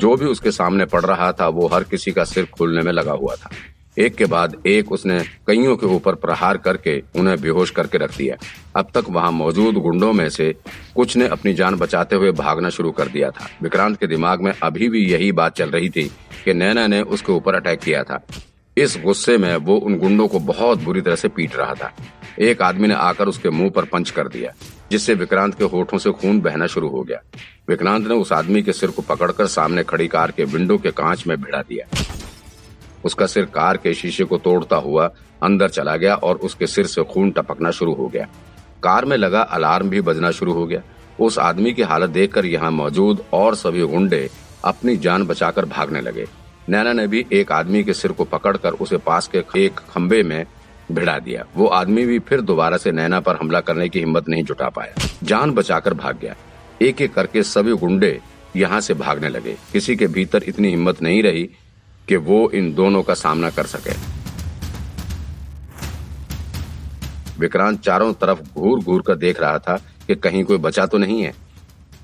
जो भी उसके सामने पड़ रहा था, वो हर किसी का सिर खोलने में लगा हुआ था। एक के बाद एक उसने कईयों के ऊपर प्रहार करके उन्हें बेहोश करके रख दिया। अब तक वहाँ मौजूद गुंडों में से कुछ ने अपनी जान बचाते हुए भागना शुरू कर दिया था। विक्रांत के दिमाग में अभी भी यही बात चल रही थी कि नैना ने उसके ऊपर अटैक किया था। इस गुस्से में वो उन गुंडों को बहुत बुरी तरह से पीट रहा था। एक आदमी ने आकर उसके मुँह पर पंच कर दिया। जिससे विक्रांत के होठों से खून बहना शुरू हो गया। विक्रांत ने उस आदमी के सिर को पकड़कर सामने खड़ी कार के विंडो के कांच में भिड़ा दिया। उसका सिर कार के शीशे को तोड़ता हुआ अंदर चला गया और उसके सिर से खून टपकना शुरू हो गया। कार में लगा अलार्म भी बजना शुरू हो गया। उस आदमी की हालत देखकर यहाँ मौजूद और सभी गुंडे अपनी जान बचाकर भागने लगे। नैना ने भी एक आदमी के सिर को पकड़कर उसे पास के एक खंबे में भिड़ा दिया। वो आदमी भी फिर दोबारा से नैना पर हमला करने की हिम्मत नहीं जुटा पाया। जान बचाकर भाग गया। एक एक करके सभी गुंडे यहाँ से भागने लगे। किसी के भीतर इतनी हिम्मत नहीं रही कि वो इन दोनों का सामना कर सके। विक्रांत चारों तरफ़ घूर घूर कर देख रहा था कि कहीं कोई बचा तो नहीं है।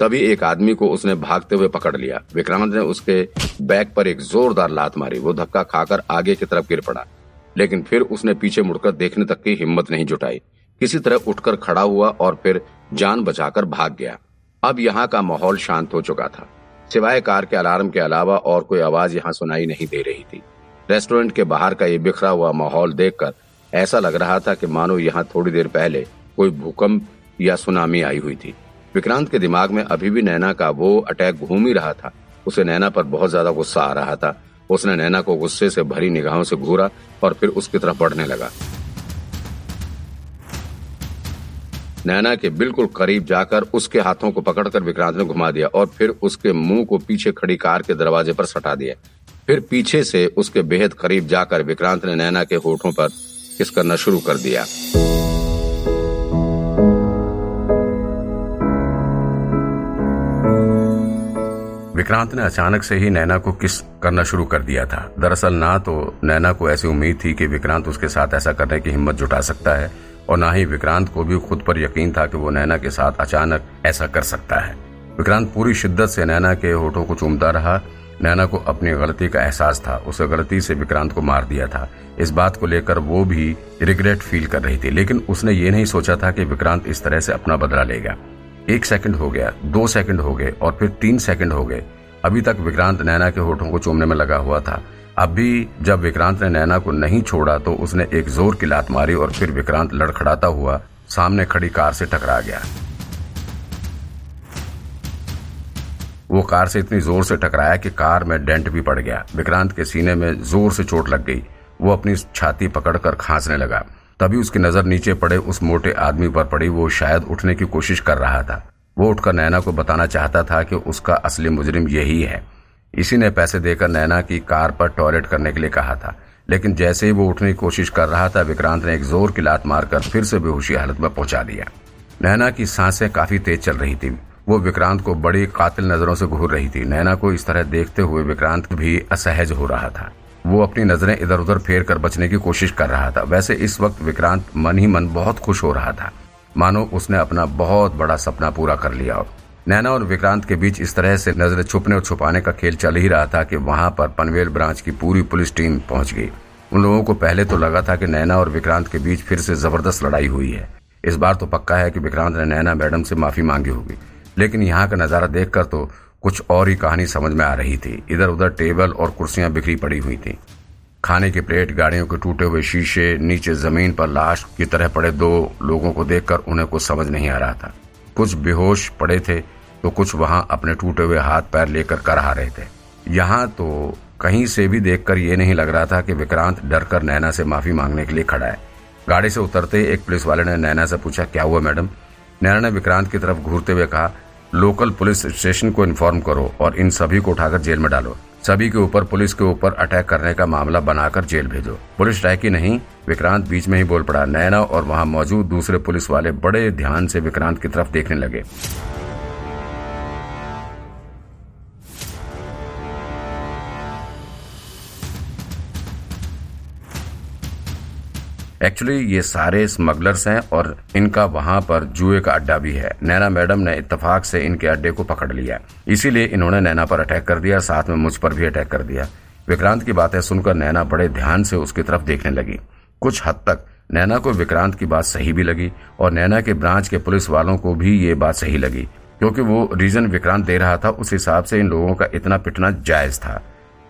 तभी एक आदमी को उसने भागते हुए पकड़ लिया। विक्रांत ने उसके बैग पर एक जोरदार लात मारी। वो धक्का खाकर आगे की तरफ़ गिर पड़ा। लेकिन फिर उसने पीछे मुड़कर देखने तक की हिम्मत नहीं जुटाई। किसी तरह उठकर खड़ा हुआ और फिर जान बचाकर भाग गया। अब यहाँ का माहौल शांत हो चुका था। सिवाय कार के अलार्म के अलावा और कोई आवाज़ यहाँ सुनाई नहीं दे रही थी। रेस्टोरेंट के बाहर का ये बिखरा हुआ माहौल देखकर ऐसा लग रहा था कि मानो यहाँ थोड़ी देर पहले कोई भूकंप या सुनामी आई हुई थी। विक्रांत के दिमाग में अभी भी नैना का वो अटैक घूम ही रहा था। उसे नैना पर बहुत ज़्यादा गुस्सा आ रहा था। उसने नैना को गुस्से से भरी निगाहों से घूरा और फिर उसकी तरफ़ बढ़ने लगा। नैना के बिल्कुल करीब जाकर उसके हाथों को पकड़कर विक्रांत ने घुमा दिया और फिर उसके मुँह को पीछे खड़ी कार के दरवाजे पर सटा दिया। फिर पीछे से उसके बेहद करीब जाकर विक्रांत ने नैना के होठों पर किस करना शुरू कर दिया। विक्रांत ने अचानक से ही नैना को किस करना शुरू कर दिया था। दरअसल ना तो नैना को ऐसी उम्मीद थी कि विक्रांत उसके साथ ऐसा करने की हिम्मत जुटा सकता है, और ना ही विक्रांत को भी खुद पर यकीन था कि वो नैना के साथ अचानक ऐसा कर सकता है। विक्रांत पूरी शिद्दत से नैना के होठों को चूमता रहा। नैना को अपनी गलती का एहसास था, उसे गलती से विक्रांत को मार दिया था। इस बात को लेकर वो भी रिग्रेट फील कर रही थी, लेकिन उसने ये नहीं सोचा था कि विक्रांत इस तरह से अपना बदला लेगा। एक सेकंड हो गया, दो सेकंड हो गए, और फिर तीन सेकंड हो गए। अभी तक विक्रांत नैना के होठों को चूमने में लगा हुआ था। अब भी जब विक्रांत ने नैना को नहीं छोड़ा तो उसने एक ज़ोर की लात मारी और फिर विक्रांत लड़खड़ाता हुआ सामने खड़ी कार से टकरा गया। वो कार से इतनी ज़ोर से टकराया कि कार में डेंट भी पड़ गया। विक्रांत के सीने में ज़ोर से चोट लग गई। वो अपनी छाती पकड़कर खांसने लगा। तभी उसकी नज़र नीचे पड़े उस मोटे आदमी पर पड़ी। वो शायद उठने की कोशिश कर रहा था। वो उठकर नैना को बताना चाहता था कि उसका असली मुजरिम यही है। इसी ने पैसे देकर नैना की कार पर टॉयलेट करने के लिए कहा था। लेकिन जैसे ही वो उठने की कोशिश कर रहा था, विक्रांत ने एक ज़ोर की लात मारकर फिर से बेहोशी हालत में पहुँचा दिया। नैना की साँसें काफ़ी तेज चल रही थी। वो विक्रांत को बड़ी कातिल नज़रों से घूर रही थी। नैना को इस तरह देखते हुए विक्रांत भी असहज हो रहा था। वो अपनी नज़रें इधर उधर फेर कर बचने की कोशिश कर रहा था। वैसे इस वक्त विक्रांत मन ही मन बहुत खुश हो रहा था। मानो उसने अपना बहुत बड़ा सपना पूरा कर लिया हो। नैना और विक्रांत के बीच इस तरह से नज़र छुपने और छुपाने का खेल चल ही रहा था कि वहाँ पर पनवेल ब्रांच की पूरी पुलिस टीम पहुँच गई। उन लोगों को पहले तो लगा था कि नैना और विक्रांत के बीच फिर से ज़बरदस्त लड़ाई हुई है। इस बार तो पक्का है कि विक्रांत ने नैना मैडम से माफ़ी मांगी होगी। लेकिन यहाँ का नज़ारा देखकर तो कुछ और ही कहानी समझ में आ रही थी। इधर उधर टेबल और कुर्सियाँ बिखरी पड़ी हुई थी। खाने की प्लेट, गाड़ियों के टूटे हुए शीशे, नीचे ज़मीन पर लाश की तरह पड़े दो लोगों को देखकर उन्हें कुछ समझ नहीं आ रहा था। कुछ बेहोश पड़े थे तो कुछ वहाँ अपने टूटे हुए हाथ पैर लेकर करहा रहे थे। यहाँ तो कहीं से भी देखकर ये नहीं लग रहा था कि विक्रांत डरकर नैना से माफ़ी मांगने के लिए खड़ा है। गाड़ी से उतरते एक पुलिस वाले ने नैना से पूछा, क्या हुआ मैडम? नैना ने विक्रांत की तरफ़ घूरते हुए कहा, लोकल पुलिस स्टेशन को इन्फॉर्म करो और इन सभी को उठाकर जेल में डालो। सभी के ऊपर, पुलिस के ऊपर अटैक करने का मामला बनाकर जेल भेजो। पुलिस की नहीं, विक्रांत बीच में ही बोल पड़ा। नैना और वहाँ मौजूद दूसरे पुलिस वाले बड़े ध्यान से विक्रांत की तरफ़ देखने लगे। एक्चुअली ये सारे स्मगलर्स हैं और इनका वहाँ पर जुए का अड्डा भी है। नैना मैडम ने इतफाक से इनके अड्डे को पकड़ लिया इसीलिए इन्होंने नैना पर अटैक कर दिया, साथ में मुझ पर भी अटैक कर दिया। विक्रांत की बातें सुनकर नैना बड़े ध्यान से उसकी तरफ़ देखने लगी। कुछ हद तक नैना को विक्रांत की बात सही भी लगी और नैना के ब्रांच के पुलिस वालों को भी ये बात सही लगी। क्योंकि वो रीजन विक्रांत दे रहा था, उस हिसाब से इन लोगों का इतना पिटना जायज़ था।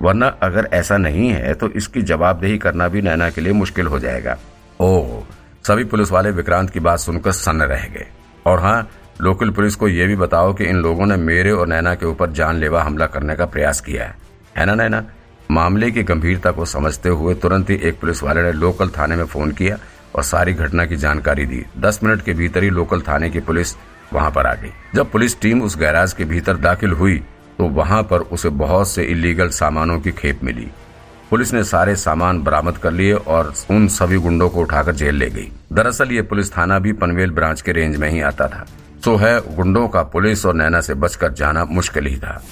वरना अगर ऐसा नहीं है तो इसकी जवाबदेही करना भी नैना के लिए मुश्किल हो जाएगा। ओह सभी पुलिस वाले विक्रांत की बात सुनकर सन्न रह गए। और हाँ लोकल पुलिस को यह भी बताओ कि इन लोगों ने मेरे और नैना के ऊपर जानलेवा हमला करने का प्रयास किया है। है ना नैना? मामले की गंभीरता को समझते हुए तुरंत ही एक पुलिस वाले ने लोकल थाने में फ़ोन किया और सारी घटना की जानकारी दी। दस मिनट के भीतर ही लोकल थाने की पुलिस वहाँ पर आ गई। जब पुलिस टीम उस गैराज के भीतर दाखिल हुई तो वहाँ पर उसे बहुत से इलीगल सामानों की खेप मिली। पुलिस ने सारे सामान बरामद कर लिए और उन सभी गुंडों को उठाकर जेल ले गई। दरअसल ये पुलिस थाना भी पनवेल ब्रांच के रेंज में ही आता था। तो है, गुंडों का पुलिस और नैना से बचकर जाना मुश्किल ही था।